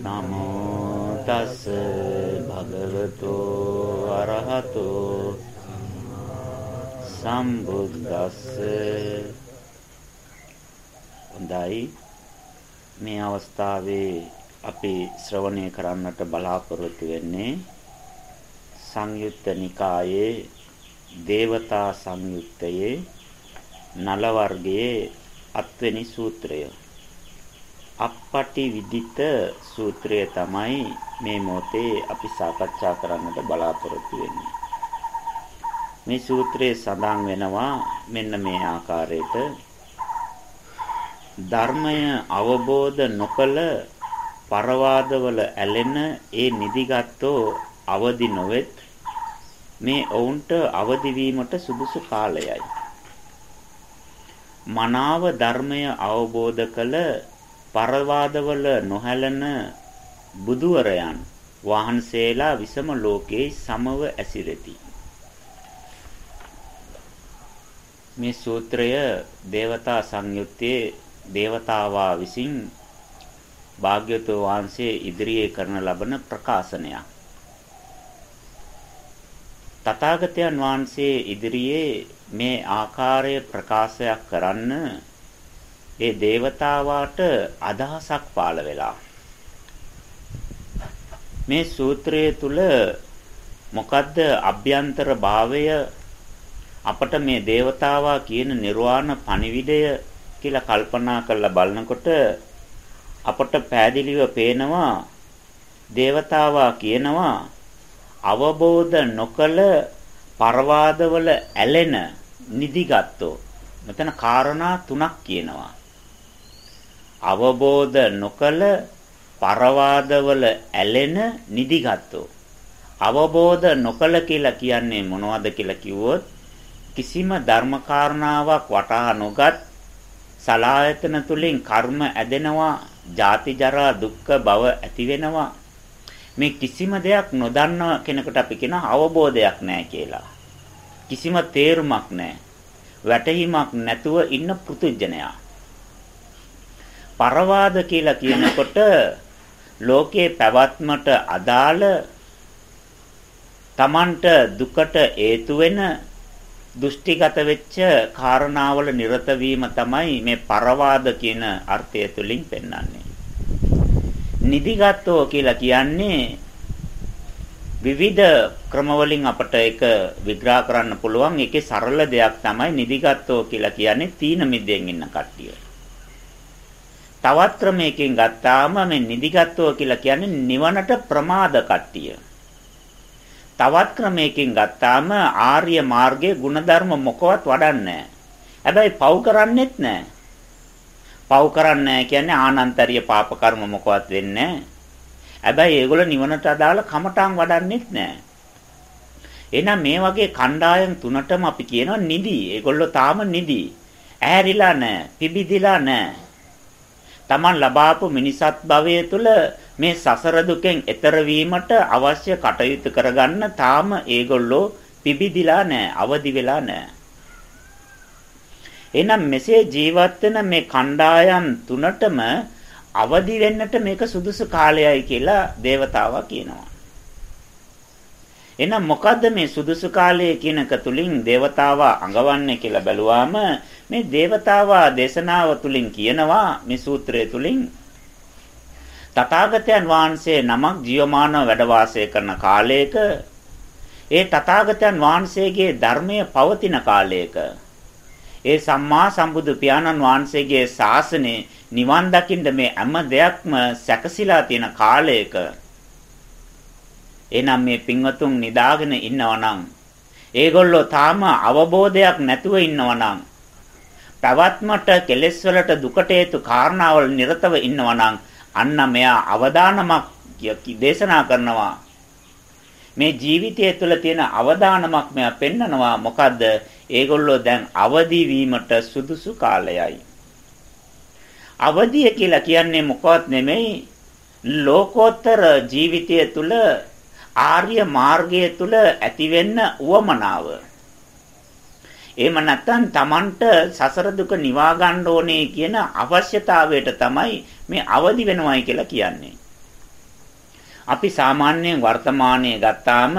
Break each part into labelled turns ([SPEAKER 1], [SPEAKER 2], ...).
[SPEAKER 1] නමෝ තස් භගවතු අරහතෝ සම්බුද්දස්ස. හොඳයි. මේ අවස්ථාවේ අපි ශ්‍රවණය කරන්නට බලාපොරොත්තු වෙන්නේ සංයුත්ත නිකායේ දේවතා සංයුත්තයේ නල වර්ගයේ අත්වෙනි සූත්‍රය. අපපටි විදිත සූත්‍රය තමයි මේ මොහොතේ අපි සාකච්ඡා කරන්නට බලාපොරොත්තු වෙන්නේ. මේ සූත්‍රයේ සඳහන් වෙනවා මෙන්න මේ ආකාරයට ධර්මය අවබෝධ නොකළ පරවාදවල ඇලෙන ඒ නිදිගත්ෝ අවදි නොවෙත් මේ ඔවුන්ට අවදි වීමට සුදුසු කාලයයි. මනාව ධර්මය අවබෝධ කළ පරවාදවල නොහැලෙන බුදුවරයන් වහන්සේලා විසම ලෝකේ සමව ඇසිරෙති. මේ සූත්‍රය දේවතා සංයුත්තේ දේවතාවා විසින් භාග්‍යවතුන් වහන්සේ ඉදිරියේ කරන ලබන ප්‍රකාශනයක්. තථාගතයන් වහන්සේ ඉදිරියේ මේ ආකාරය ප්‍රකාශයක් කරන්න ඒ దేవතාවාට අදහසක් පාළ වෙලා. මේ සූත්‍රය තුල මොකද්ද අභ්‍යන්තර භාවය? අපට මේ దేవතාවා කියන නිර්වාණ පණිවිඩය කියලා කල්පනා කරලා බලනකොට අපට පෑදිලිව පේනවා దేవතාවා කියනවා අවබෝධ නොකල පරවාදවල ඇලෙන නිදිගත්තු. මෙතන කාරණා තුනක් කියනවා. අවබෝධ නොකල පරවාදවල ඇලෙන නිදිගත්ෝ අවබෝධ නොකල කියලා කියන්නේ මොනවද කියලා කිව්වොත් කිසිම ධර්ම කාරණාවක් වටහා නොගත් සලායතන තුලින් කර්ම ඇදෙනවා ජාති ජරා දුක්ඛ භව ඇති වෙනවා. මේ කිසිම දෙයක් නොදන්න කෙනෙකුට අපි කියන අවබෝධයක් නැහැ කියලා. කිසිම තේරුමක් නැහැ. වැටහීමක් නැතුව ඉන්න පෘතුජනයා පරවාද කියලා කියනකොට ලෝකේ පැවැත්මට අදාළ Tamanට දුකට හේතු වෙන දෘෂ්ටිගත වෙච්ච කාරණාවල නිරත වීම තමයි මේ පරවාද කියන අර්ථය තුලින් පෙන්වන්නේ. නිදිගතෝ කියලා කියන්නේ විවිධ ක්‍රමවලින් අපට ඒක විග්‍රහ කරන්න පුළුවන්. ඒකේ සරල දෙයක් තමයි නිදිගතෝ කියලා කියන්නේ තීන මිදෙන් ඉන්න කට්ටිය. තවත් ක්‍රමයකින් ගත්තාම මේ නිදිගත්ව කියලා කියන්නේ නිවනට ප්‍රමාද කට්ටිය. තවත් ක්‍රමයකින් ගත්තාම ආර්ය මාර්ගයේ ಗುಣධර්ම මොකවත් වඩන්නේ හැබැයි පව් කරන්නෙත් නැහැ. පව් කරන්නේ කියන්නේ ආනන්තරීය පාප කර්ම මොකවත් වෙන්නේ හැබැයි ඒගොල්ල නිවනට අදාළ කමටන් වඩන්නෙත් නැහැ. එහෙනම් මේ වගේ කණ්ඩායම් තුනටම අපි කියනවා නිදි. ඒගොල්ලෝ තාම නිදි. ඇහැරිලා නැහැ, පිබිදිලා නැහැ. Taman ලබාපු මිනිසත් භවය තුළ මේ සසර දුකෙන් එතර වීමට අවශ්‍ය කටයුතු කරගන්න තාම ඒගොල්ලෝ පිබිදිලා නැහැ අවදි වෙලා නැහැ. එහෙනම් මෙසේ ජීවත් වෙන මේ කණ්ඩායම් තුනටම අවදි වෙන්නට මේක සුදුසු කාලයයි කියලා దేవතාවා කියනවා. එහෙනම් මොකද්ද මේ සුදුසු කාලය කියනක තුලින් దేవතාවා අඟවන්නේ කියලා බැලුවාම මේ దేవතාවා දේශනාව තුලින් කියනවා මේ සූත්‍රය තුලින්. තථාගතයන් වහන්සේ නමක් ජීවමානව වැඩ වාසය කරන කාලයක ඒ තථාගතයන් වහන්සේගේ ධර්මය පවතින කාලයක ඒ සම්මා සම්බුදු පියාණන් වහන්සේගේ ශාසනය නිවන් දකින්න මේ හැම දෙයක්ම සැකසීලා තියෙන කාලයක. එනම් මේ පින්වතුන් නිදාගෙන ඉන්නවනම් ඒගොල්ලෝ තාම අවබෝධයක් නැතුව ඉන්නවනම් පැවැත්මට කෙලෙස් වලට දුකට හේතු කාරණාවල නිරතව ඉන්නවනම් අන්න මෙයා අවදානමක් දේශනා කරනවා. මේ ජීවිතය තුළ තියෙන අවදානමක් මෙයා පෙන්නනවා. මොකද්ද? ඒගොල්ලෝ දැන් අවදි වීමට සුදුසු කාලයයි. අවදිය කියලා කියන්නේ මොකවත් නෙමෙයි. ලෝකෝත්තර ජීවිතය තුළ ආර්ය මාර්ගය තුල ඇතිවෙන්න උවමනාව. එහෙම නැත්නම් Tamanට සසර දුක නිවා ගන්න ඕනේ කියන අවශ්‍යතාවයට තමයි මේ අවදි වෙනවයි කියලා කියන්නේ. අපි සාමාන්‍යයෙන් වර්තමානයේ ගත්තාම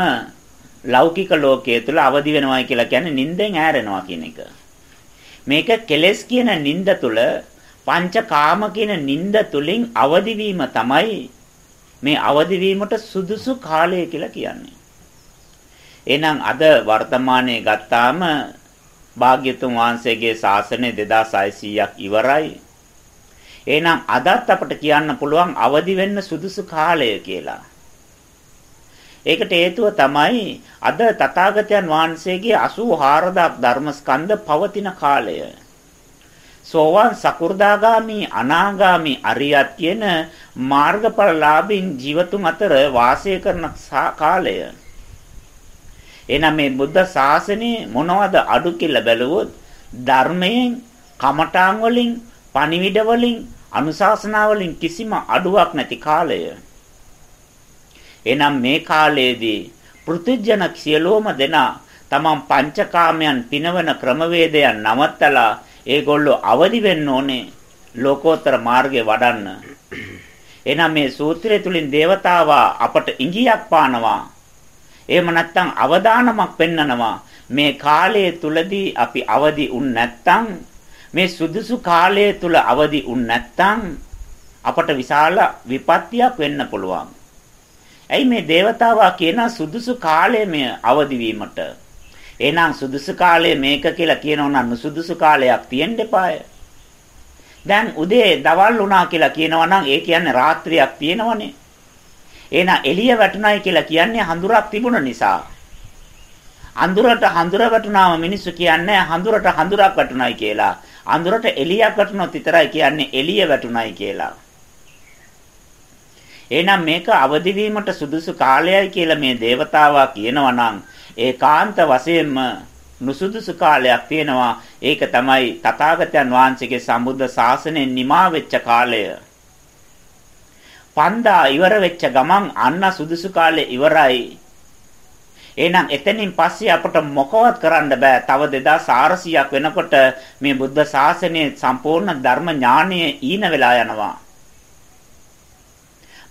[SPEAKER 1] ලෞකික ලෝකයේ තුල අවදි වෙනවා කියලා කියන්නේ නිින්දෙන් ඈරෙනවා කියන එක. මේක කෙලස් කියන නිින්ද තුල පංචකාම කියන නිින්ද තුලින් අවදි තමයි මේ අවදි වීමට සුදුසු කාලය කියලා කියන්නේ. එහෙනම් අද වර්තමානයේ ගත්තාම භාග්‍යතුන් වහන්සේගේ ශාසනය 2600ක් ඉවරයි. එහෙනම් අදත් අපට කියන්න පුළුවන් අවදි වෙන්න සුදුසු කාලය කියලා. ඒකට හේතුව තමයි අද තථාගතයන් වහන්සේගේ 84000ක් ධර්මස්කන්ධ පවතින කාලය. සෝවාන් සකු르දාගාමි අනාගාමි අරියත් කියන මාර්ගඵලලාභින් ජීවතුන් අතර වාසය කරන කාලය. එහෙනම් මේ බුද්ධ ශාසනයේ මොනවද අඩු කියලා බැලුවොත් ධර්මයෙන් කමඨාන් වලින් පණිවිඩ වලින් අනුශාසනා වලින් කිසිම අඩුවක් නැති කාලය. එනම් මේ කාලයේදී පෘථුජන සියලෝම දෙනා තමන් පංචකාමයන් පිනවන ක්‍රමවේදයන් නවත්තලා ඒගොල්ලෝ අවදි වෙන්න ඕනේ ලෝකෝත්තර මාර්ගේ වඩන්න. එනම් මේ සූත්‍රය තුලින් దేవතාවා අපට ඉඟියක් පානවා. එහෙම නැත්නම් අවදානමක් පෙන්නනවා. මේ කාලය තුලදී අපි අවදි වුන් නැත්නම් මේ සුදුසු කාලය තුල අවදි වුන් නැත්නම් අපට විශාල විපත්තියක් වෙන්න පුළුවන්. ඇයි මේ దేవතාවා කියන සුදුසු කාලය මේ අවදි වීමට? එහෙනම් සුදුසු කාලය මේක කියලා කියනවා නම් සුදුසු කාලයක් තියෙන්න එපාය. දැන් උදේ දවල් වුණා කියලා කියනවා නම් ඒ කියන්නේ රාත්‍රියක් තියෙනවනේ. එහෙනම් එළිය වැටුණයි කියලා කියන්නේ හඳුරක් තිබුණ නිසා. අඳුරට හඳුර වැටුණාම මිනිස්සු කියන්නේ හඳුරට හඳුරක් වැටුණයි කියලා. අඳුරට එළියක් වැටුණොත් විතරයි කියන්නේ එළිය වැටුණයි කියලා. එහෙනම් මේක අවදි වීමට සුදුසු කාලයයි කියලා මේ దేవතාවා කියනවා නම් ඒකාන්ත වශයෙන්ම නුසුදුසු කාලයක් තියෙනවා. ඒක තමයි තථාගතයන් වහන්සේගේ සම්බුද්ධ ශාසනයෙන් නිමා වෙච්ච කාලය. පන්දා ඉවර වෙච්ච ගමන් අන්න සුදුසු කාලේ ඉවරයි. එහෙනම් එතනින් පස්සේ අපට මොකවත් කරන්න බෑ. තව 2400ක් වෙනකොට මේ බුද්ධ ශාසනයේ සම්පූර්ණ ධර්ම ඥානය ඊන වෙලා යනවා.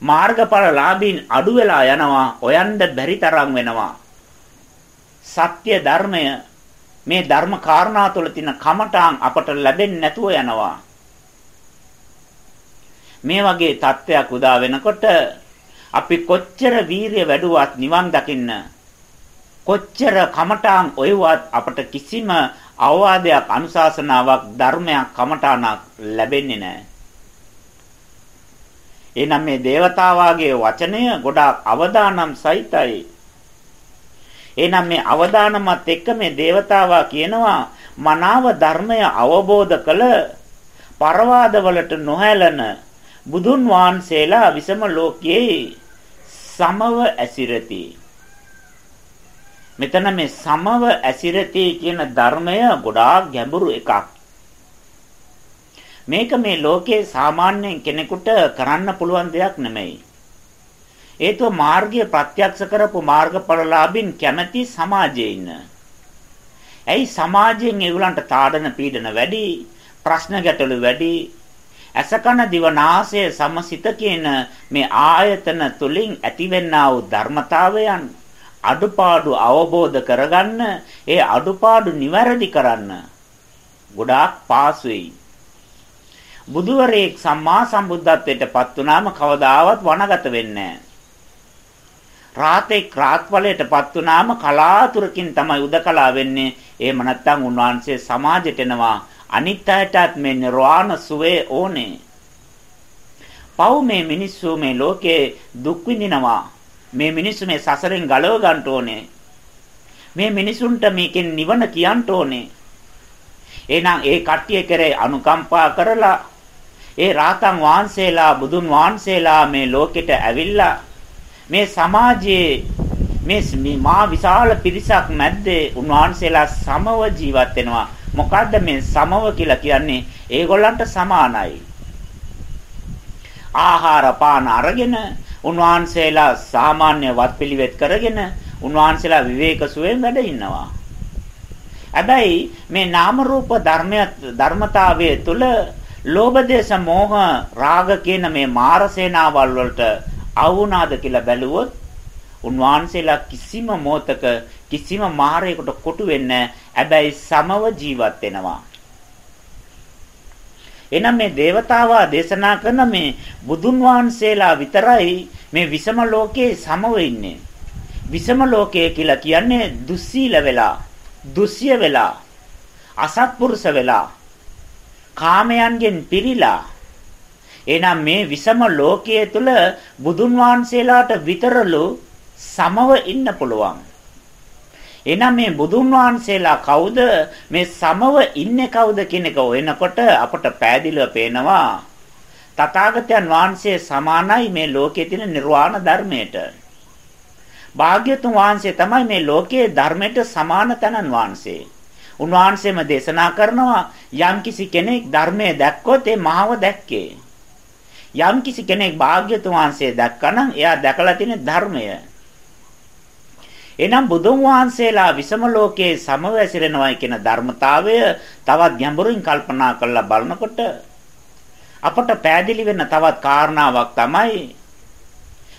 [SPEAKER 1] මාර්ගඵලලාභීන් අඩු වෙලා යනවා. හොයන්න බැරි තරම් වෙනවා. සත්‍ය ධර්මය මේ ධර්ම කාරණා තුළ තියෙන කමඨාන් අපට ලැබෙන්නේ නැතුව යනවා. මේ වගේ தත්වයක් උදා වෙනකොට අපි කොච්චර වීරිය වැඩුවත් නිවන් දකින්න කොච්චර කමඨාන් ඔයවත් අපට කිසිම අවවාදයක් අනුශාසනාවක් ධර්මයක් කමඨාණක් ලැබෙන්නේ නැහැ. එනම් මේ దేవතාවාගේ වචනය ගොඩාක් අවදානම් සහිතයි. එනම් මේ අවදානමත් එක්ක මේ దేవතාවා කියනවා මනාව ධර්මය අවබෝධ කළ පරවාදවලට නොහැලන බුදුන් වහන්සේලා විසම ලෝකයේ සමව ඇසිරති. මෙතන මේ සමව ඇසිරති කියන ධර්මය ගොඩාක් ගැඹුරු එකක්. මේක මේ ලෝකේ සාමාන්‍යයෙන් කෙනෙකුට කරන්න පුළුවන් දෙයක් නෙමෙයි. ඒතුව මාර්ගය ප්‍රත්‍යක්ෂ කරපු මාර්ගඵලලාභින් කැමැති සමාජයේ ඉන්න. ඇයි සමාජයෙන් ඒගොල්ලන්ට තාඩන පීඩන වැඩි, ප්‍රශ්න ගැටලු වැඩි, අසකන දිවනාසය සමසිත කියන මේ ආයතන තුලින් ඇතිවෙනා වූ ධර්මතාවයන් අඩුපාඩු අවබෝධ කරගන්න ඒ අඩුපාඩු නිවැරදි කරන්න ගොඩාක් පාසුයි. බුදුවරයෙක් සම්මා සම්බුද්ධත්වයට පත් වුණාම කවදාවත් වනගත වෙන්නේ රාතේ ක්‍රාත්වලයට පත් වුණාම කලාතුරකින් තමයි උදකලා වෙන්නේ. එහෙම නැත්නම් උන්වහන්සේ සමාජයට එනවා අනිත් අයටත් මේ නිර්වාණ සුවේ ඕනේ. පව් මේ මිනිස්සු මේ ලෝකේ දුක් විඳිනවා. මේ මිනිස්සු මේ සසරෙන් ගලව ගන්න ඕනේ. මේ මිනිසුන්ට මේකෙන් නිවන කියන්න ඕනේ. එහෙනම් ඒ කට්ටිය කරේ අනුකම්පා කරලා ඒ රාතන් වහන්සේලා බුදුන් වහන්සේලා මේ ලෝකෙට ඇවිල්ලා මේ සමාජයේ මේ මා විශාල පිරිසක් මැද්දේ උන්වහන්සේලා සමව ජීවත් වෙනවා මොකද්ද මේ සමව කියලා කියන්නේ? ඒගොල්ලන්ට සමානයි. ආහාර පාන අරගෙන උන්වහන්සේලා සාමාන්‍ය වත්පිළිවෙත් කරගෙන උන්වහන්සේලා විවේක සුවයෙන් වැඩ ඉන්නවා. හැබැයි මේ නාම රූප ධර්මය ධර්මතාවයේ තුල ලෝභ දේශ මොහ රාග කියන මේ මාර සේනාවල් වලට අවුනාද කියලා බැලුවොත් උන්වහන්සේලා කිසිම මොහතක කිසිම මාරයකට කොටු වෙන්නේ හැබැයි සමව ජීවත් වෙනවා. එනම් මේ దేవතාවා දේශනා කරන මේ බුදුන් වහන්සේලා විතරයි මේ විසම ලෝකයේ සමව ඉන්නේ. විසම ලෝකය කියලා කියන්නේ දුස්සීල වෙලා, දුස්සිය වෙලා, අසත්පුරුෂ වෙලා, කාමයන්ගෙන් පිරීලා. එනම් මේ විසම ලෝකයේ තුල බුදුන් වහන්සේලාට විතරලු සමව ඉන්න පුළුවන්. එහෙනම් මේ බුදුන් වහන්සේලා කවුද මේ සමව ඉන්නේ කවුද කියන එක හොයනකොට අපට පෑදිලිව පේනවා තථාගතයන් වහන්සේ සමානයි මේ ලෝකයේ තියෙන නිර්වාණ ධර්මයට. භාග්‍යතුන් වහන්සේ තමයි මේ ලෝකයේ ධර්මයට සමාන තනන් වහන්සේ. උන්වහන්සේම දේශනා කරනවා යම්කිසි කෙනෙක් ධර්මයේ දැක්කොත් ඒ මහව දැක්කේ. යම්කිසි කෙනෙක් භාග්‍යතුන් වහන්සේ දැක්කනම් එයා දැකලා තියෙන ධර්මය. එනම් බුදුන් වහන්සේලා විසම ලෝකයේ සමව ඇසිරෙනවයි කියන ධර්මතාවය තවත් ගැඹුරින් කල්පනා කරලා බලනකොට අපට පැහැදිලි වෙන තවත් කාරණාවක් තමයි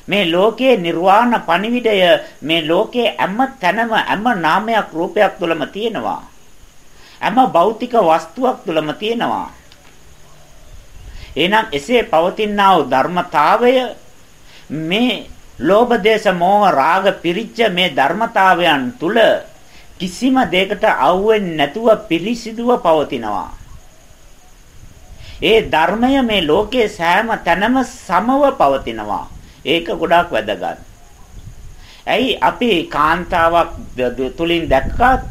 [SPEAKER 1] මේ ලෝකයේ නිර්වාණ පණිවිඩය මේ ලෝකයේ හැම තැනම හැම නාමයක් රූපයක් තුළම තියෙනවා. හැම භෞතික වස්තුවක් තුළම තියෙනවා. එහෙනම් එසේ පවතිනා වූ ධර්මතාවය මේ ලෝභ දේශ මොහ රාග පිරිච්ච මේ ධර්මතාවයන් තුල කිසිම දෙයකට අවුෙන්නේ නැතුව පිළිසිදුව පවතිනවා. ඒ ධර්මය මේ ලෝකයේ සෑම තැනම සමව පවතිනවා. ඒක ගොඩාක් වැදගත්. ඇයි අපි කාන්තාවක් තුලින් දැක්කත්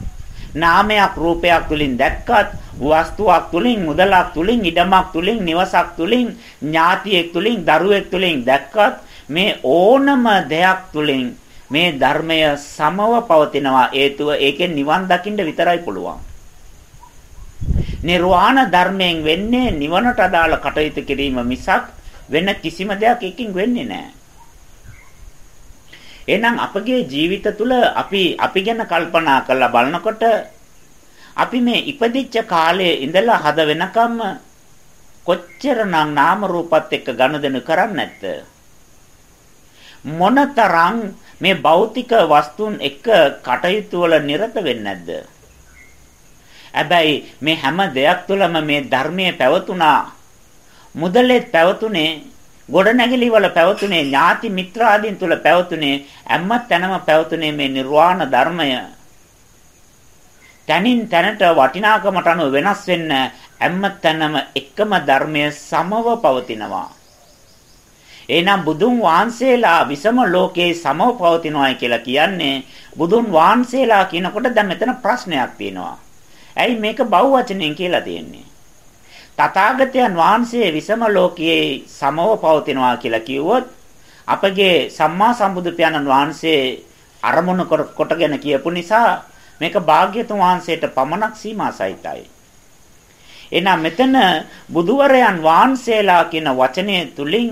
[SPEAKER 1] නාමයක් රූපයක් තුලින් දැක්කත් වස්තුවක් තුලින් මුදලක් තුලින් ඉඩමක් තුලින් නිවසක් තුලින් ඥාතියෙක් තුලින් දරුවෙක් තුලින් දැක්කත් මේ ඕනම දෙයක් තුලින් මේ ධර්මය සමව පවතිනවා හේතුව ඒකෙන් නිවන් දකින්න විතරයි පුළුවන්. නිර්වාණ ධර්මයෙන් වෙන්නේ නිවනට අදාළ කටයුතු කිරීම මිසක් වෙන කිසිම දෙයක් එකකින් වෙන්නේ නැහැ. එහෙනම් අපගේ ජීවිත තුළ අපි අපි ගැන කල්පනා කරලා බලනකොට අපි මේ ඉපදිච්ච කාලයේ ඉඳලා හද වෙනකම් කොච්චරනම් නාම රූපات එක්ක ගනුදෙනු කරන්නේ නැත්ද? මොනතරම් මේ භෞතික වස්තුන් එක්ක කටයුතු වල නිරත වෙන්නේ නැද්ද? හැබැයි මේ හැම දෙයක් තුළම මේ ධර්මයේ පැවතුනා මුදලෙත් පැවතුනේ ගොඩනැගිලි වල පැවතුනේ ඥාති මිත්‍රාදීන් තුල පැවතුනේ හැම තැනම පැවතුනේ මේ නිර්වාණ ධර්මය. තනින් තැනට වටිනාකමට අනුව වෙනස් වෙන්න හැම තැනම එකම ධර්මය සමව පවතිනවා. එහෙනම් බුදුන් වහන්සේලා විසම ලෝකේ සමව පවතිනවායි කියලා කියන්නේ බුදුන් වහන්සේලා කියනකොට දැන් මෙතන ප්‍රශ්නයක් තියෙනවා. ඇයි මේක බහුවචනයෙන් කියලා තියෙන්නේ? තථාගතයන් වහන්සේ විසම ලෝකයේ සමව පවතිනවා කියලා කිව්වොත් අපගේ සම්මා සම්බුදු පියාණන් වහන්සේ අරමුණු කොටගෙන කියපු නිසා මේක භාග්‍යතුන් වහන්සේට පමණක් සීමා සහිතයි. එහෙනම් මෙතන බුදුවරයන් වහන්සේලා කියන වචනය තුලින්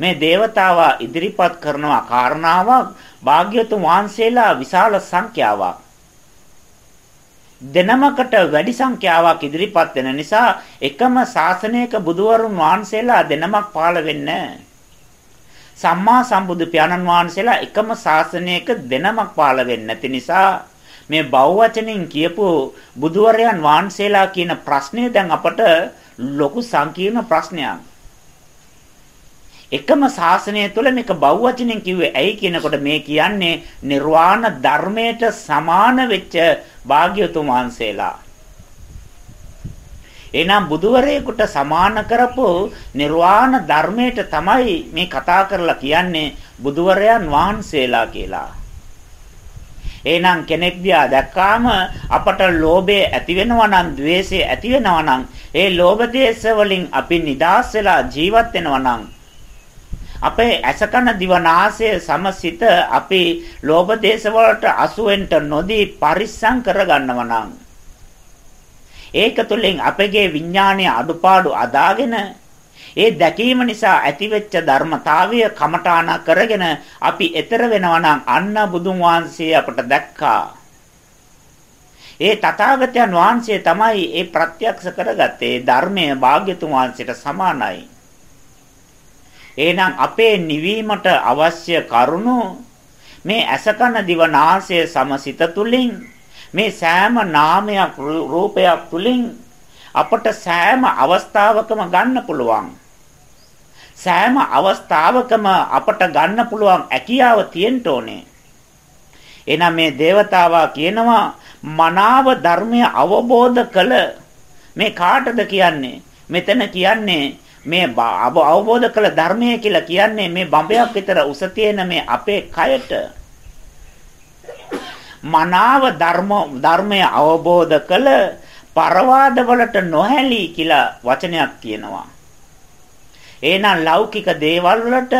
[SPEAKER 1] මේ దేవතාවා ඉදිරිපත් කරනවා කාරණාවක් භාග්‍යතුන් වහන්සේලා විශාල සංඛ්‍යාවක් දෙනමකට වැඩි සංඛ්‍යාවක් ඉදිරිපත් වෙන නිසා එකම ශාසනයක බුදුවරුන් වහන්සේලා දෙනමක් පහළ වෙන්නේ සම්මා සම්බුදු පියාණන් වහන්සේලා එකම ශාසනයක දෙනමක් පහළ වෙන්නේ නැති නිසා මේ බෞවචනින් කියපු බුදුවරයන් වහන්සේලා කියන ප්‍රශ්නේ දැන් අපට ලොකු සංකීර්ණ ප්‍රශ්නයක්. එකම ශාසනය තුළ මේක බහුවචනෙන් කිව්වේ ඇයි කියනකොට මේ කියන්නේ නිර්වාණ ධර්මයට සමාන වෙච්ච භාග්‍යතුන් වහන්සේලා. එනම් බුදුවරයෙකුට සමාන කරපු නිර්වාණ ධර්මයට තමයි මේ කතා කරලා කියන්නේ බුදුවරයන් වහන්සේලා කියලා. එහෙනම් කෙනෙක් දිහා දැක්කාම අපට ලෝභය ඇති වෙනවා නම්, ద్వේෂය ඇති වෙනවා නම්, ඒ ලෝභ දේශ වලින් අපි නිදාස් වෙලා ජීවත් වෙනවා නම් අපේ ඇසකන දිවනාසය සමසිත අපි ලෝභ දේශ වලට අසුවෙන්ට නොදී පරිස්සම් කරගන්නවා නම් ඒක තුළින් අපගේ විඥානයේ අඩුපාඩු අදාගෙන ඒ දැකීම නිසා ඇතිවෙච්ච ධර්මතාවය කමඨාන කරගෙන අපි ඈතර වෙනවා නම් අන්න බුදුන් වහන්සේ අපට දැක්කා. ඒ තථාගතයන් වහන්සේ තමයි ඒ ප්‍රත්‍යක්ෂ කරගත්තේ ධර්මයේ භාග්‍යතුන් වහන්සේට සමානයි. එහෙනම් අපේ නිවීමට අවශ්‍ය කරුණු මේ අසකන දිවනාසය සමසිත තුලින් මේ සෑම නාමයක් රූපයක් තුලින් අපට සෑම අවස්ථාවකම ගන්න පුළුවන්. සෑම අවස්ථාවකම අපට ගන්න පුළුවන් හැකියාව තියෙන්න ඕනේ. එහෙනම් මේ దేవතාවා කියනවා මනාව ධර්මය අවබෝධ කළ මේ කාටද කියන්නේ? මෙතන කියන්නේ මේ අවබෝධ කළ ධර්මය කියලා කියන්නේ මේ බඹයක් විතර උස තියෙන මේ අපේ කයට මනාව ධර්ම ධර්මය අවබෝධ කළ පරවාද වලට නොහැලී කියලා වචනයක් කියනවා. එහෙනම් ලෞකික දේවල් වලට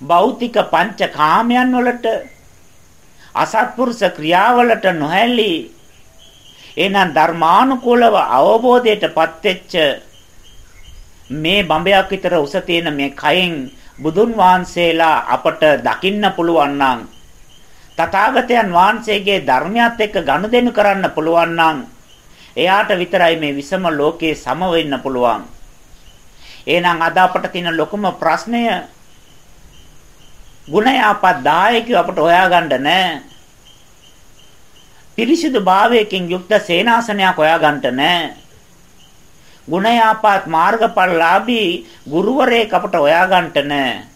[SPEAKER 1] භෞතික පංචකාමයන් වලට අසත්පුරුෂ ක්‍රියාවලට නොහැලී එහෙනම් ධර්මානුකූලව අවබෝධයටපත් වෙච්ච මේ බඹයක් විතර උස තියෙන මේ කයෙන් බුදුන් වහන්සේලා අපට දකින්න පුළුවන් නම් තථාගතයන් වහන්සේගේ ධර්මයත් එක්ක ගනුදෙනු කරන්න පුළුවන් නම් එයාට විතරයි මේ විසම ලෝකේ සම වෙන්න පුළුවන්. එහෙනම් අද අපට තියෙන ලොකුම ප්‍රශ්නය ගුණයාපත් දායකයෝ අපට හොයාගන්න නැහැ. පිරිසිදු භාවයකින් යුක්ත සේනාසනයක් හොයාගන්න නැහැ. ගුණයාපත් මාර්ගඵලලාභී ගුරුවරයෙක් අපට හොයාගන්න නැහැ.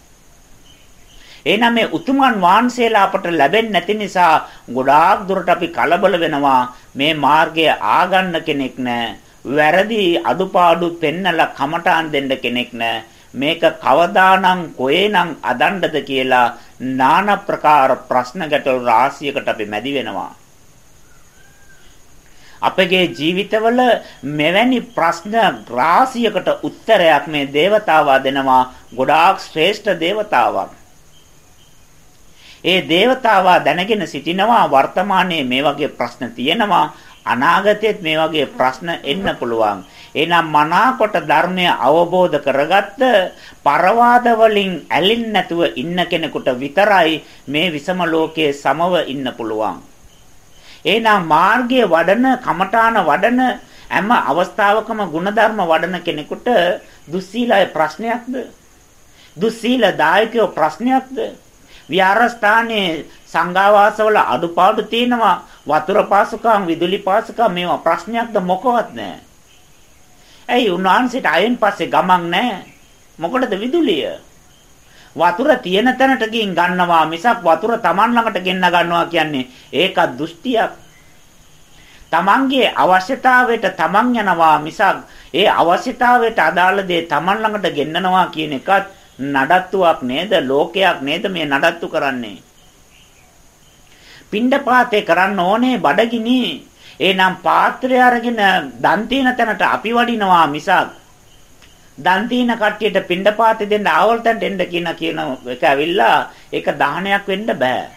[SPEAKER 1] එහෙනම් මේ උතුමන් වහන්සේලා අපට ලැබෙන්නේ නැති නිසා ගොඩාක් දුරට අපි කලබල වෙනවා මේ මාර්ගය ආගන්න කෙනෙක් නැහැ. වැරදි අඩුපාඩු පෙන්නලා කමටහන් දෙන්න කෙනෙක් නැහැ. මේක කවදානම් කොහේනම් අදණ්ඩද කියලා নানা ප්‍රකාර ප්‍රශ්න ගැටළු රාශියකට අපි මැදි වෙනවා. අපගේ ජීවිතවල මෙවැනි ප්‍රශ්න රාශියකට උත්තරයක් මේ దేవතාවා දෙනවා ගොඩාක් ශ්‍රේෂ්ඨ దేవතාවක්. ඒ దేవතාවා දැනගෙන සිටිනවා වර්තමානයේ මේ වගේ ප්‍රශ්න තියෙනවා අනාගතයේත් මේ වගේ ප්‍රශ්න එන්න පුළුවන්. එහෙනම් මනාකොට ධර්මය අවබෝධ කරගත්ත පරවාද වලින් ඇලෙන්නේ නැතුව ඉන්න කෙනෙකුට විතරයි මේ විසම ලෝකයේ සමව ඉන්න පුළුවන්. එහෙනම් මාර්ගයේ වඩන කමඨාන වඩන හැම අවස්ථාවකම ಗುಣධර්ම වඩන කෙනෙකුට දුස්සීලය ප්‍රශ්නයක්ද? දුස්සීල දායකයෝ ප්‍රශ්නයක්ද? විහාරස්ථානයේ සංඝාවාසවල අඩුපාඩු තියෙනවා වතුර පාසුකම් විදුලි පාසුකම් මේවා ප්‍රශ්නයක්ද මොකවත් නැහැ. ඇයි උන්වහන්සේට අයෙන් පස්සේ ගමන් නැහැ? මොකටද විදුලිය? වතුර තියෙන තැනට ගින් ගන්නවා මිසක් වතුර Taman ළඟට ගෙන්න ගන්නවා කියන්නේ ඒක දෘෂ්ටියක්. Tamanගේ අවශ්‍යතාවයට Taman යනවා මිසක් ඒ අවශ්‍යතාවයට අදාළ දේ Taman ළඟට ගෙන්නනවා කියන එකත් නඩත්තුවක් නේද? ලෝකයක් නේද මේ නඩත්තු කරන්නේ? පිණ්ඩපාතේ කරන්න ඕනේ බඩගිනි. එහෙනම් පාත්‍රය අරගෙන දන් තියෙන තැනට අපි වඩිනවා මිසක් දන් තියෙන කට්ටියට පිණ්ඩපාතේ දෙන්න ආවල්තන්ට එන්න කියන කියන එක ඇවිල්ලා ඒක දහනයක් වෙන්න බෑ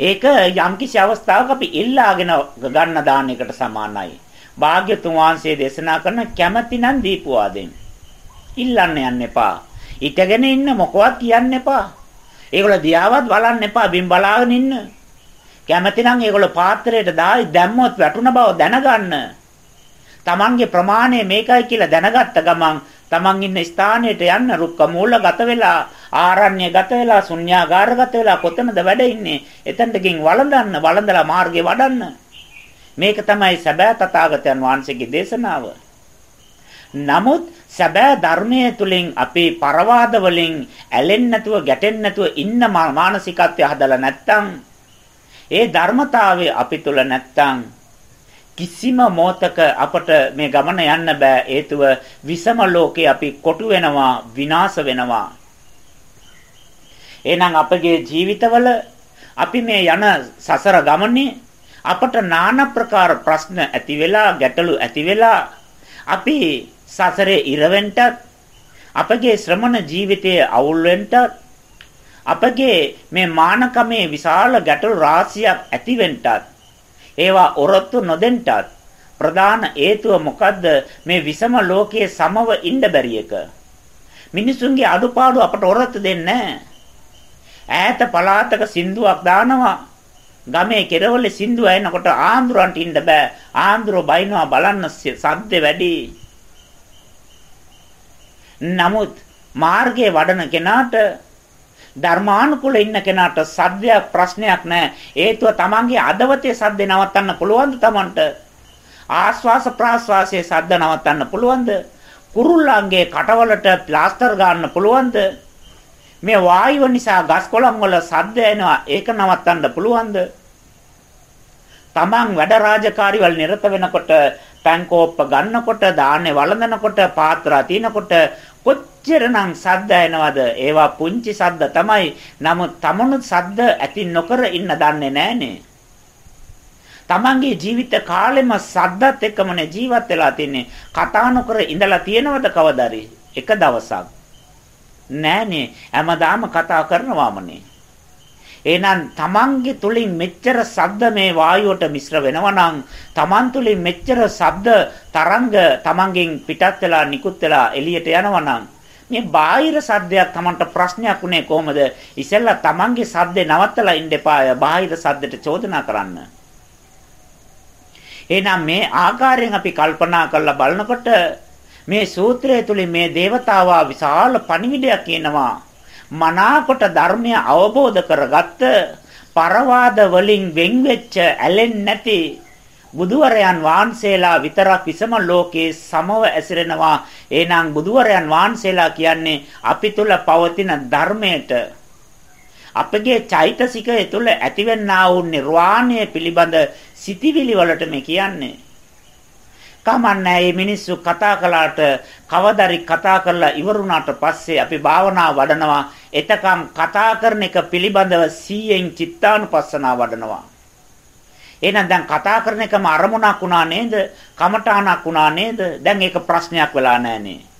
[SPEAKER 1] ඒක යම්කිසි අවස්ථාවක අපි ඉල්ලාගෙන ගන්න දාන එකට සමානයි භාග්‍යතුන් වහන්සේ දේශනා කරන කැමැති නම් දීපුවා දෙන්න ඉල්ලන්න යන්න එපා. ඉතගෙන ඉන්න මොකවත් කියන්න එපා. ඒගොල්ලෝ දියාවත් බලන්න එපා. බිම් බලාගෙන ඉන්න. කැමති නම් ඒගොල්ලෝ පාත්‍රයට දායි දැම්මොත් වැටුණ බව දැනගන්න. Tamange ප්‍රමාණය මේකයි කියලා දැනගත්ත ගමන් Taman ඉන්න ස්ථානයට යන්න රුක්ක මූල ගත වෙලා ආරණ්‍ය ගත වෙලා ශුන්‍යාගාර ගත වෙලා කොතනද වැඩ ඉන්නේ? එතනට ගින් වළඳන්න වළඳලා මාර්ගේ වඩන්න. මේක තමයි සැබෑ තථාගතයන් වහන්සේගේ දේශනාව. නමුත් සැබෑ ධර්මයේ තුලින් අපේ පරවාද වලින් ඇලෙන්නේ නැතුව ගැටෙන්නේ නැතුව ඉන්න මානසිකත්වය හදලා නැත්තම් ඒ ධර්මතාවය අපි තුල නැත්තම් කිසිම මොහතක අපට මේ ගමන යන්න බෑ. හේතුව විසම ලෝකේ අපි කොටු වෙනවා විනාශ වෙනවා. එහෙනම් අපගේ ජීවිතවල අපි මේ යන සසර ගමනේ අපට নানা ප්‍රකාර ප්‍රශ්න ඇති වෙලා ගැටලු ඇති වෙලා අපි සසරේ ඉරවෙන්නත් අපගේ ශ්‍රමණ ජීවිතයේ අවුල් වෙන්නත් අපගේ මේ මානකමේ විශාල ගැටලු රාශියක් ඇතිවෙන්නත් ඒවා ඔරොත්තු නොදෙන්නත් ප්‍රධාන හේතුව මොකද්ද? මේ විසම ලෝකයේ සමව ඉන්න බැරි එක. මිනිසුන්ගේ අඩුපාඩු අපට ඔරොත්තු දෙන්නේ ඈත පළාතක සින්දුවක් දානවා. ගමේ කෙරවල සින්දුව එනකොට ආන්දරන්ට ඉන්න බෑ. ආන්දරෝ බයිනවා බලන්න සද්ද වැඩි. නමුත් මාර්ගයේ වඩන කෙනාට ධර්මානුකූල ඉන්න කෙනාට සද්දයක් ප්‍රශ්නයක් නැහැ. හේතුව තමන්ගේ අදවතේ සද්ද නවත්තන්න පුළුවන්ද තමන්ට? ආස්වාස ප්‍රාස්වාසයේ සද්ද නවත්තන්න පුළුවන්ද? කුරුල්ලන්ගේ කටවලට ප්ලාස්ටර් ගන්න පුළුවන්ද? මේ වායුව නිසා ගස් කොළන් වල සද්ද එනවා ඒක නවත්තන්න පුළුවන්ද? තමන් වැඩ රාජකාරිවල නිරත වෙනකොට පැන්කෝප්ප ගන්නකොට දාන්නේ වළඳනකොට පාත්‍රා තිනකොට කොච්චරනම් සද්ද එනවද? ඒවා පුංචි සද්ද තමයි. නමුත් තමනුත් සද්ද ඇති නොකර ඉන්න දන්නේ නැහනේ. තමන්ගේ ජීවිත කාලෙම සද්දත් එක්කමනේ ජීවත් වෙලා තින්නේ. කතා නොකර ඉඳලා තියෙනවද කවදාරි? එක දවසක්. නෑනේ හැමදාම කතා කරනවාමනේ. එහෙනම් තමන්ගේ තුලින් මෙච්චර ශබ්ද මේ වායුවට මිශ්‍ර වෙනවා නම් තමන් තුලින් මෙච්චර ශබ්ද තරංග තමන්ගෙන් පිටත් වෙලා නිකුත් වෙලා එළියට යනවා නම් මේ බාහිර සද්දයක් තමන්ට ප්‍රශ්නයක් උනේ කොහමද? ඉතින්ලා තමන්ගේ සද්දේ නවත්තලා ඉන්න එපාය. බාහිර සද්දට චෝදනා කරන්න. එහෙනම් මේ ආකාරයෙන් අපි කල්පනා කරලා බලනකොට මේ සූත්‍රය තුලින් මේ దేవතාවා විශාල පණිවිඩයක් කියනවා. මනාකොට ධර්මය අවබෝධ කරගත්ත පරවාද වලින් වෙන් වෙච්ච ඇලෙන්නේ නැති බුදුවරයන් වහන්සේලා විතරක් විසම ලෝකයේ සමව ඇසිරෙනවා. එහෙනම් බුදුවරයන් වහන්සේලා කියන්නේ අපි තුල පවතින ධර්මයට අපගේ චෛතසිකය තුල ඇතිවෙනා වූ නිර්වාණය පිළිබඳ සිතිවිලි වලට මේ කියන්නේ. කමන්නේ මේ මිනිස්සු කතා කළාට කවදාරි කතා කරලා ඉවරුණාට පස්සේ අපි භාවනා වඩනවා. එතකම් කතා කරන එක පිළිබඳව 100න් චිත්තානුපස්සනා වඩනවා. එහෙනම් දැන් කතා කරන එකම අරමුණක් වුණා නේද? කමඨාණක් වුණා නේද? දැන් ඒක ප්‍රශ්නයක් වෙලා නැහනේ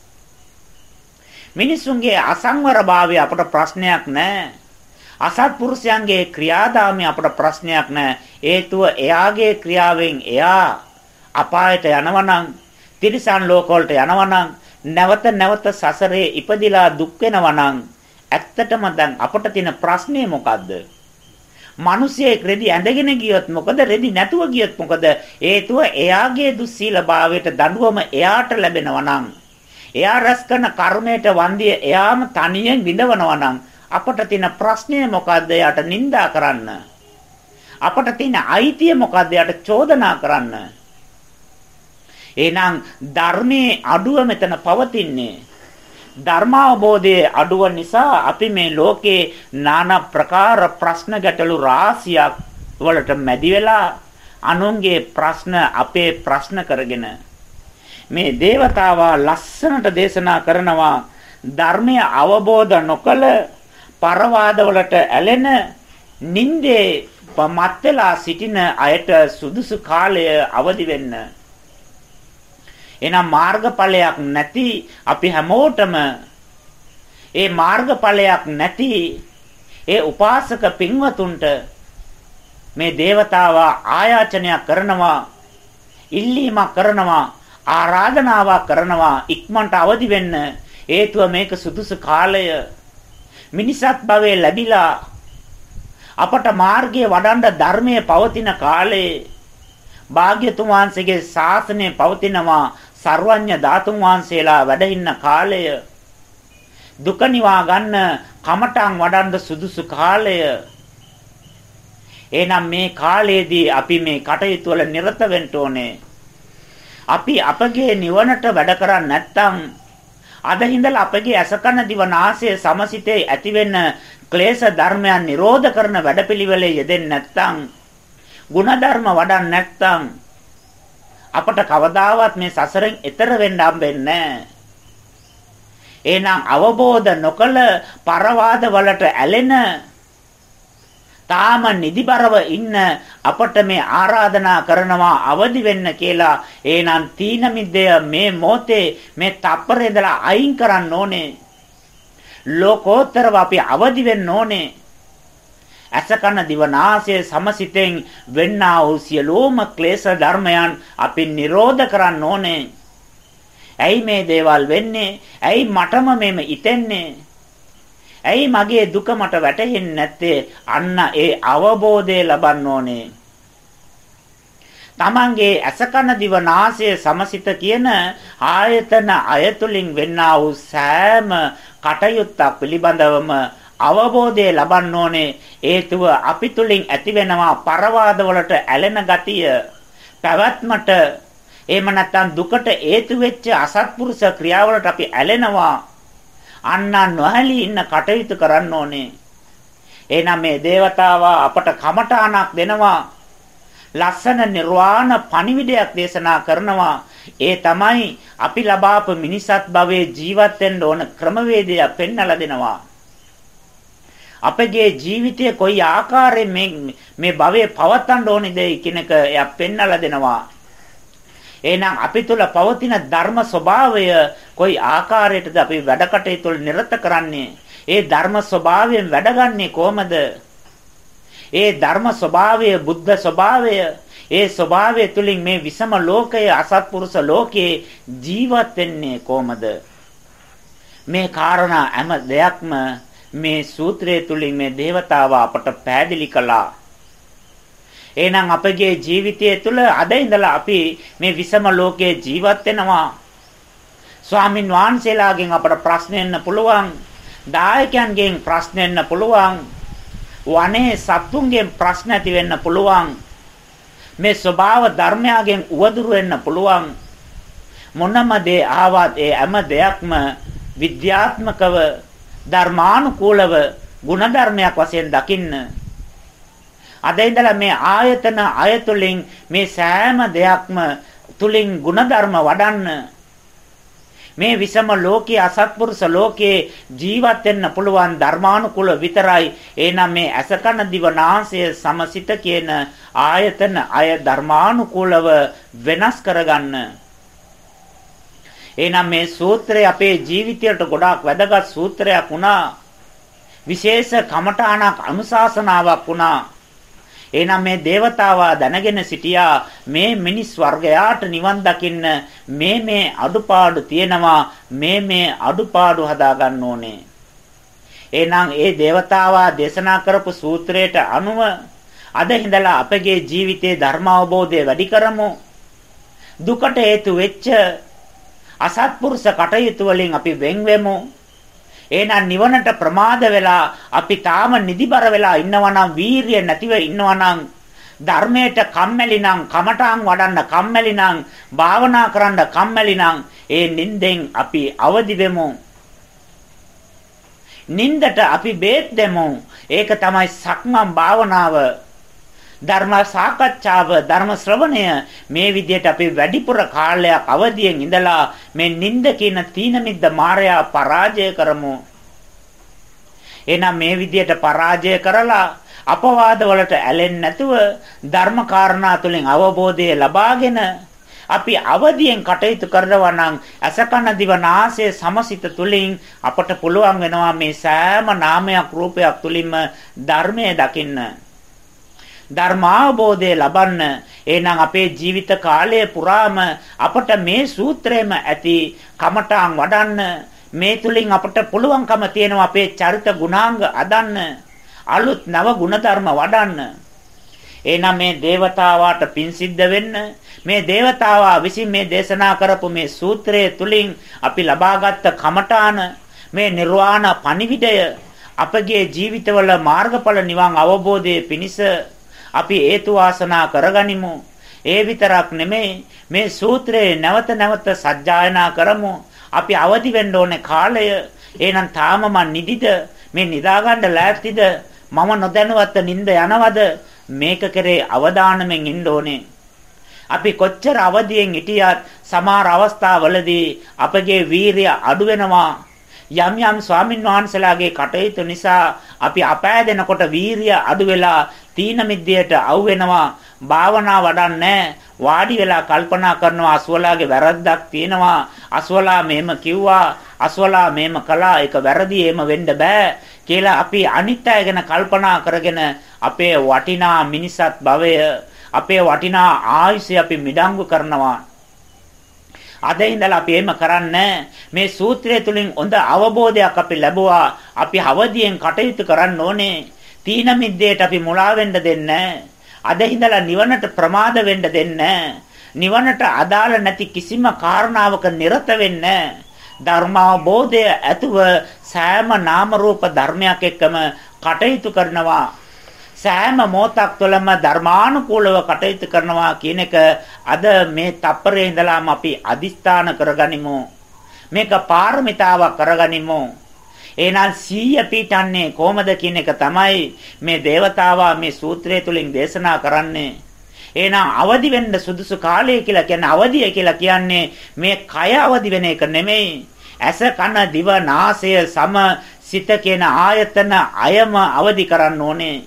[SPEAKER 1] මිනිසුන්ගේ අසංවරභාවය අපට ප්‍රශ්නයක් නැහැ. අසත්පුරුෂයන්ගේ ක්‍රියාදාමය අපට ප්‍රශ්නයක් නැහැ. හේතුව එයාගේ ක්‍රියාවෙන් එයා අපායට යනවනම් තිරිසන් ලෝකවලට යනවනම් නැවත නැවත සසරේ ඉපදිලා දුක් වෙනවනම් ඇත්තටම දැන් අපට තියෙන ප්‍රශ්නේ මොකද්ද? මිනිසියෙක් රෙදි ඇඳගෙන ගියොත් මොකද? රෙදි නැතුව ගියොත් මොකද? හේතුව එයාගේ දුස්සීලභාවයට දඬුවම එයාට ලැබෙනවා නම් එයා රැස් කරන කර්මයට වන්දිය එයාම තනියෙන් විඳවනවා නම් අපට තියෙන ප්‍රශ්නය මොකද්ද එයාට නිඳා කරන්න? අපට තියෙන අයිතිය මොකද්ද එයාට චෝදනා කරන්න? එහෙනම් ධර්මයේ අඩුව මෙතන පවතින්නේ. ධර්මාවබෝධයේ අඩුව නිසා අපි මේ ලෝකේ নানা ප්‍රකාර ප්‍රශ්න ගැටලු රාශියක් වලට මැදි වෙලා අනුන්ගේ ප්‍රශ්න අපේ ප්‍රශ්න කරගෙන මේ దేవතාවා ලස්සනට දේශනා කරනවා ධර්මය අවබෝධ නොකල පරවාද වලට ඇලෙන නින්දේ මත් වෙලා සිටින අයට සුදුසු කාලය අවදි වෙන්න. එහෙනම් මාර්ගඵලයක් නැති අපි හැමෝටම ඒ මාර්ගඵලයක් නැති ඒ උපාසක පින්වතුන්ට මේ దేవතාවා ආයාචනයක් කරනවා ඉල්ලීමක් කරනවා ආරාධනාවක් කරනවා ඉක්මනට අවදි වෙන්න හේතුව මේක සුදුසු කාලය. මිනිසත් භවයේ ලැබිලා අපට මාර්ගයේ වඩන්න ධර්මයේ පවතින කාලේ භාග්‍යතුන් වහන්සේගේ ශාසනය පවතිනවා. සර්වඥ ධාතුන් වහන්සේලා වැඩ ඉන්න කාලය දුක නිවා ගන්න කමඨං වඩන්න සුදුසු කාලය. එහෙනම් මේ කාලයේදී අපි මේ කටයුතු වල නිරත වෙන්න ඕනේ. අපි අපගේ නිවනට වැඩ කරන්නේ නැත්නම් අද හිඳලා අපගේ අසකන දිවනාසය සමසිතේ ඇතිවෙන ක්ලේශ ධර්මයන් නිරෝධ කරන වැඩපිළිවෙලේ යෙදෙන්නේ නැත්නම් ಗುಣධර්ම වඩන්නේ නැත්නම් අපට කවදාවත් මේ සසරෙන් එතර වෙන්න හම්බෙන්නේ එහෙනම් අවබෝධ නොකල පරවාද වලට ඇලෙන තාම නිදිබරව ඉන්න අපට මේ ආරාධනා කරනවා අවදි වෙන්න කියලා එහෙනම් තීන මිද්දය මේ මොහොතේ මේ තප්පරේ ඉඳලා අයින් කරන්න ඕනේ. ලෝකෝත්තරව අපි අවදි වෙන්න ඕනේ. ඇසකන දිවනාසය සමසිතෙන් වෙන්නා වූ සියලුම ක්ලේශ ධර්මයන් අපි නිරෝධ කරන්න ඕනේ. ඇයි මේ දේවල් වෙන්නේ? ඇයි මටම මෙම ඉතෙන්නේ? ඇයි මගේ දුක මට වැටහෙන්නේ නැත්තේ? අන්න ඒ අවබෝධය ලබන්න ඕනේ. තමන්ගේ අසකන දිව නාසය සමසිත කියන ආයතන අයතුලින් වෙන්නා වූ සෑම කටයුත්තක් පිළිබඳවම අවබෝධය ලබන්න ඕනේ. හේතුව අපි තුලින් ඇතිවෙනවා පරවාද වලට ඇලෙන ගතිය. පැවැත්මට එහෙම නැත්නම් දුකට හේතු වෙච්ච අසත්පුරුෂ ක්‍රියාවලට අපි ඇලෙනවා. අන්න නොහැලී ඉන්න කටයුතු කරන්න ඕනේ. එහෙනම් මේ దేవතාවා අපට කමඨාණක් දෙනවා. ලස්සන නිර්වාණ පණිවිඩයක් දේශනා කරනවා. ඒ තමයි අපි ලබාපු මිනිසත් භවයේ ජීවත් වෙන්න ඕන ක්‍රමවේදය පෙන්වලා දෙනවා. අපගේ ජීවිතය කොයි ආකාරයෙන් මේ මේ භවයේ පවත්වන්න ඕනේද කියන එක එයා පෙන්වලා දෙනවා. එහෙනම් අපි තුල පවතින ධර්ම ස්වභාවය කොයි ආකාරයකටද අපි වැඩ කටයුතු නිරත කරන්නේ? ඒ ධර්ම ස්වභාවයෙන් වැඩගන්නේ කොහමද? ඒ ධර්ම ස්වභාවය බුද්ධ ස්වභාවය ඒ ස්වභාවය තුලින් මේ විසම ලෝකයේ අසත්පුරුෂ ලෝකයේ ජීවත් වෙන්නේ කොහමද? මේ කාරණා හැම දෙයක්ම මේ සූත්‍රය තුලින් මේ దేవතාව අපට පැහැදිලි කළා. එහෙනම් අපගේ ජීවිතය තුළ අද ඉඳලා අපි මේ විසම ලෝකයේ ජීවත් වෙනවා. ස්වාමින් වහන්සේලාගෙන් අපට ප්‍රශ්න එන්න පුළුවන්. දායකයන්ගෙන් ප්‍රශ්න එන්න පුළුවන්. වනේ සත්තුන්ගෙන් ප්‍රශ්න ඇති වෙන්න පුළුවන්. මේ ස්වභාව ධර්මයාගෙන් උවදුරු වෙන්න පුළුවන්. මොනම දේ ආවත් ඒ හැම දෙයක්ම විද්‍යාත්මකව ධර්මානුකූලව ಗುಣධර්මයක් වශයෙන් දකින්න. අද ඉඳලා මේ ආයතන අයතුලින් මේ සෑම දෙයක්ම තුලින් ಗುಣධර්ම වඩන්න. මේ විසම ලෝකයේ අසත්පුරුෂ ලෝකයේ ජීවත් වෙන්න පුළුවන් ධර්මානුකූල විතරයි. එහෙනම් මේ අසකන දිවනාසය සමසිත කියන ආයතන අය ධර්මානුකූලව වෙනස් කරගන්න. එහෙනම් මේ සූත්‍රය අපේ ජීවිතයට ගොඩාක් වැදගත් සූත්‍රයක් වුණා. විශේෂ කමඨාණක් අනුශාසනාවක් වුණා. එහෙනම් මේ దేవතාවා දැනගෙන සිටියා මේ මිනිස් වර්ගයාට නිවන් දකින්න මේ මේ අඩුපාඩු තියෙනවා මේ මේ අඩුපාඩු හදාගන්න ඕනේ. එහෙනම් ඒ దేవතාවා දේශනා කරපු සූත්‍රයට අනුව අද ඉඳලා අපගේ ජීවිතේ ධර්ම අවබෝධය වැඩි කරමු. දුකට හේතු වෙච්ච අසත්පුරුෂ කටයුතු වලින් අපි වෙන් වෙමු. එහෙනම් නිවනට ප්‍රමාද වෙලා අපි තාම නිදිබර වෙලා ඉන්නවා නම් වීරිය නැතිව ඉන්නවා නම් ධර්මයට කම්මැලි නම් කමඨාන් වඩන්න කම්මැලි නම් භාවනා කරන්න කම්මැලි නම් ඒ නින්දෙන් අපි අවදි වෙමු. නින්දට අපි බේත් දෙමු. ඒක තමයි සක්මන් භාවනාව. ධර්ම සාකච්ඡාව ධර්ම ශ්‍රවණය මේ විදිහට අපි වැඩිපුර කාලයක් අවදියෙන් ඉඳලා මේ නිନ୍ଦ කියන තීනමිද්ද මායя පරාජය කරමු. එහෙනම් මේ විදිහට පරාජය කරලා අපවාද වලට ඇලෙන්නේ නැතුව ධර්ම කාරණා තුලින් අවබෝධය ලබාගෙන අපි අවදියෙන් කටයුතු කරනවා නම් අසකන දිවනාසය සමසිත තුලින් අපට පුළුවන් වෙනවා මේ සෑම නාමයක් රූපයක් තුලින්ම ධර්මය දකින්න. ධර්මාබෝධය ලබන්න. එහෙනම් අපේ ජීවිත කාලය පුරාම අපට මේ සූත්‍රයේම ඇති කමඨාන් වඩන්න. මේ තුලින් අපට පුළුවන්කම තියෙනවා අපේ චරිත ගුණාංග අදන්න. අලුත් නව ಗುಣධර්ම වඩන්න. එහෙනම් මේ దేవතාවාට පින් සිද්ධ වෙන්න. මේ దేవතාවා විසින් මේ දේශනා කරපු මේ සූත්‍රය තුලින් අපි ලබාගත් කමඨාන මේ නිර්වාණ පණිවිඩය අපගේ ජීවිතවල මාර්ගඵල නිවන් අවබෝධයේ පිණිස අපි හේතු වාසනා කරගනිමු. ඒ විතරක් නෙමෙයි මේ සූත්‍රයේ නැවත නැවත සජ්ජායනා කරමු. අපි අවදි වෙන්න ඕනේ කාලය. එහෙනම් තාම මන් නිදිද? මේ නිදාගන්න ලෑස්තිද? මම නොදැනුවත් නිින්ද යනවද? මේක කරේ අවධානයෙන් ඉන්න ඕනේ. අපි කොච්චර අවදියෙන් හිටියත් සමහර අවස්ථාවලදී අපගේ වීරිය අඩු වෙනවා. යම් යම් ස්වාමින් වහන්සේලාගේ කටයුතු නිසා අපි අපෑදෙනකොට වීරිය අඩු වෙලා තීන මිද්දයට අවු වෙනවා. භාවනා වඩන්නේ වාඩි වෙලා කල්පනා කරනවා අසවලාගේ වැරද්දක් තියෙනවා. අසවලා මෙහෙම කිව්වා. අසවලා මෙහෙම කළා. ඒක වැරදි එහෙම වෙන්න බෑ කියලා අපි අනිත් අය ගැන කල්පනා කරගෙන අපේ වටිනා මිනිසත් භවය අපේ වටිනා ආයුෂය අපි මිඩංගු කරනවා. අද ඉඳලා අපි එහෙම කරන්නේ මේ සූත්‍රය තුලින් හොඳ අවබෝධයක් අපි ලැබුවා. අපි අවදියෙන් කටයුතු කරන්න ඕනේ. තීන මිද්දේට අපි මුලා වෙන්න දෙන්නේ. අද හිඳලා නිවනට ප්‍රමාද වෙන්න දෙන්න. නිවනට අදාළ නැති කිසිම කාරණාවක නිරත වෙන්න. ධර්මාබෝධය ඇතුව සෑම නාම රූප ධර්මයක් එක්කම කටයුතු කරනවා. සෑම මොහොතක් තුළම ධර්මානුකූලව කටයුතු කරනවා කියන එක අද මේ තප්පරේ ඉඳලාම අපි අදිස්ථාන කරගනිමු. මේක පාරමිතාවක් කරගනිමු. එහෙනම් සීය පීඨන්නේ කොහොමද කියන එක තමයි මේ దేవතාවා මේ සූත්‍රය තුලින් දේශනා කරන්නේ. එහෙනම් අවදි වෙන්න සුදුසු කාලය කියලා කියන්නේ අවදිය කියලා කියන්නේ මේ කය අවදි වෙන එක නෙමෙයි. ඇස කන දිව නාසය සම සිත කියන ආයතන අයම අවදි කරන්න ඕනේ.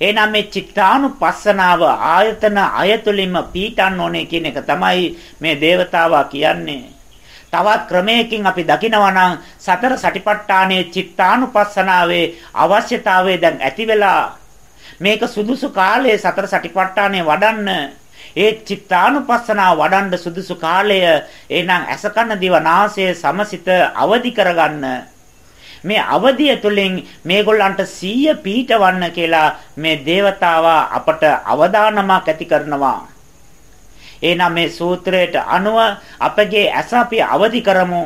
[SPEAKER 1] එහෙනම් මේ චිත්තානුපස්සනාව ආයතන අයතුලින්ම පීටන්න ඕනේ කියන එක තමයි මේ దేవතාවා කියන්නේ. තවත් ක්‍රමයකින් අපි දකිනවා නම් සතර සටිපට්ඨානයේ චිත්තානුපස්සනාවේ අවශ්‍යතාවය දැන් ඇති වෙලා මේක සුදුසු කාලයේ සතර සටිපට්ඨානය වඩන්න ඒ චිත්තානුපස්සනාව වඩන්න සුදුසු කාලය එහෙනම් අසකන දිවනාසය සමසිත අවදි කරගන්න. මේ අවදිය තුළින් මේගොල්ලන්ට සීය පීඨවන්න කියලා මේ దేవතාවා අපට අවදානමක් ඇති කරනවා. එහෙනම් මේ සූත්‍රයට අනුව අපගේ ඇස අපි අවදි කරමු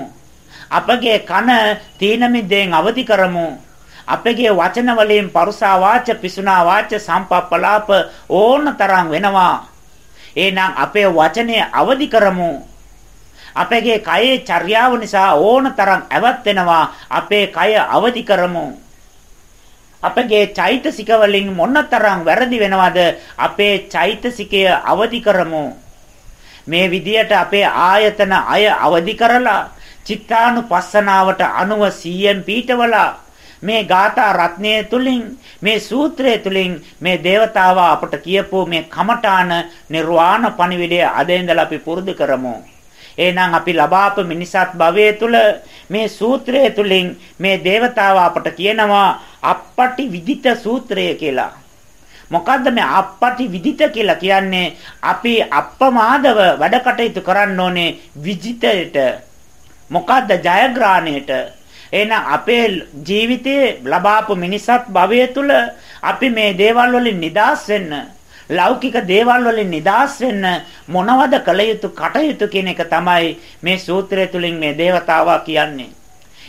[SPEAKER 1] අපගේ කන තීන මිද්දෙන් අවදි කරමු අපගේ වචන වලින් පරුසා වාච පිසුනා වාච සම්පප්පලාප ඕනතරම් වෙනවා. එහෙනම් අපේ වචනේ අවදි කරමු. අපගේ කයේ චර්යාව නිසා ඕනතරම් ඇවත් වෙනවා. අපේ කය අවදි කරමු. අපගේ චෛතසික වලින් මොනතරම් වැරදි වෙනවද? අපේ චෛතසිකය අවදි කරමු. මේ විදියට අපේ ආයතන අය අවදි කරලා චිත්තානුපස්සනාවට අනුව සීයෙන් පීඨවලා මේ ගාථා රත්නය තුලින් මේ සූත්‍රය තුලින් මේ దేవතාව අපට කියපෝ මේ කමඨාන නිර්වාණ පණිවිඩය අද ඉඳලා අපි පුරුදු කරමු. එහෙනම් අපි ලබාපු මිනිසත් භවයේ තුල මේ සූත්‍රය තුලින් මේ దేవතාව අපට කියනවා අපපටි විදිත සූත්‍රය කියලා. මොකද්ද මේ අපපටි විදිත කියලා කියන්නේ? අපි අප්‍රමාදව වැඩ කටයුතු කරන්න ඕනේ විජිතයට. මොකද්ද ජයග්‍රහණයට? එන අපේ ජීවිතයේ ලබාපු මිනිසත් භවය තුල අපි මේ දේවල් වලින් නිදහස් වෙන්න ලෞකික දේවල් වලින් නිදහස් වෙන්න මොනවද කළ යුතු කටයුතු කියන එක තමයි මේ සූත්‍රය තුලින් මේ දේවතාවා කියන්නේ.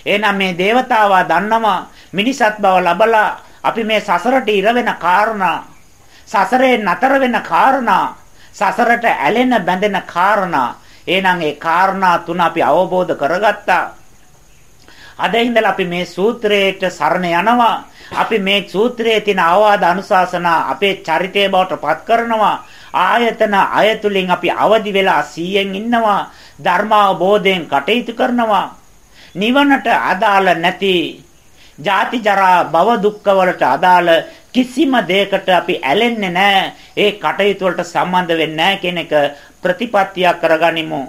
[SPEAKER 1] එහෙනම් මේ දේවතාවා දන්නවා මිනිසත් බව ලබලා අපි මේ සසරට ඉර වෙන කාරණා සසරේ නතර වෙන කාරණා සසරට ඇලෙන බැඳෙන කාරණා එහෙනම් ඒ කාරණා තුන අපි අවබෝධ කරගත්තා අද ඉඳලා අපි මේ සූත්‍රයට සරණ යනවා. අපි මේ සූත්‍රයේ තියෙන අවවාද අනුශාසනා අපේ චරිතය බවට පත් කරනවා. ආයතන අයතුලින් අපි අවදි වෙලා සීයෙන් ඉන්නවා. ධර්මාවබෝධයෙන් කටයුතු කරනවා. නිවනට අදාළ නැති ජාති ජරා භව දුක්ඛ වලට අදාළ කිසිම දෙයකට අපි ඇලෙන්නේ නැහැ. ඒ කටයුතු වලට සම්බන්ධ වෙන්නේ නැහැ කියන එක ප්‍රතිපත්තියක් කරගනිමු.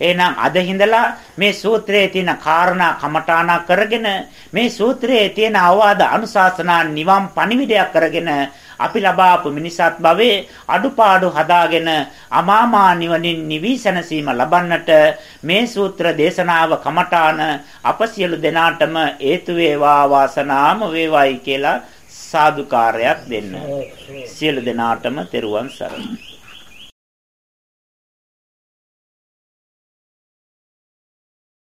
[SPEAKER 1] එහෙනම් අද හිඳලා මේ සූත්‍රයේ තියෙන කාරණා කමඨානා කරගෙන මේ සූත්‍රයේ තියෙන අවවාද අනුශාසනා නිවන් පණිවිඩයක් කරගෙන අපි ලබාපු මිනිසත් භවයේ අඩුපාඩු හදාගෙන අමාමා නිවනින් නිවිසනසීම ලබන්නට මේ සූත්‍ර දේශනාව කමඨාන අප සියලු දෙනාටම හේතු වේවා වාසනාම වේවායි කියලා සාදුකාරයක් දෙන්න. සියලු දෙනාටම තෙරුවන් සරණයි.